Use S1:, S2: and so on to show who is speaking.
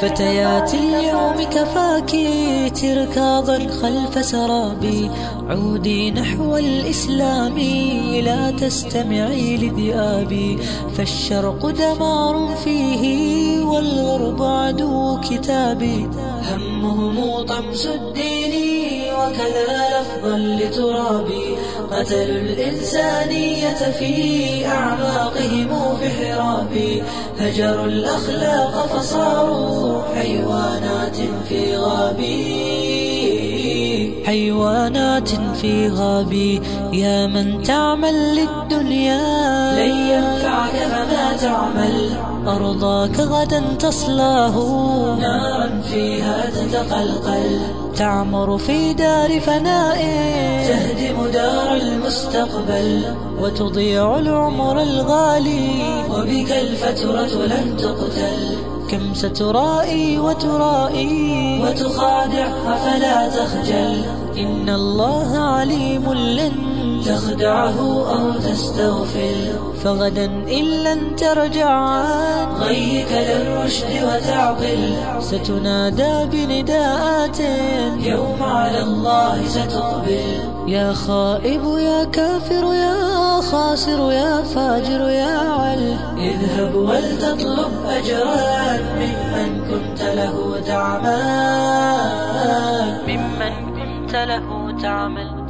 S1: فتيات اليوم كفاكي تركاضا خلف سرابي. عودي نحو الإسلام لا تستمعي لذئابي. فالشرق دمار فيه والغرب عدو كتابي. همهم طمس الدين وكذا لفظا لترابي. قتلوا الإنسانية في أعماقهم في حرابي. هجروا الأخلاق فصاروا حيوانات حيوانات في غابي. يا من تعمل للدنيا. لن ينفعك فما تعمل. أرضاك غدا تصلاه. نارا فيها تتقلقل. تعمر في دار فناء. تهدم دار المستقبل. وتضيع العمر الغالي. وبك الفترة لن تقتل. كم سترائي وترائي وتخادعها فلا تخجل. إن الله عليم لن تخدعه أو تستغفر فغدا إن لن ترجع. عن غيك للرشد وتعقل ستنادى بنداءات. يوم على الله ستقبل. يا خائب يا كافر يا خاسر يا فاجر يا اذهب ولتطلب أجرا ممن كنت له تعمل ممن كنت له تعمل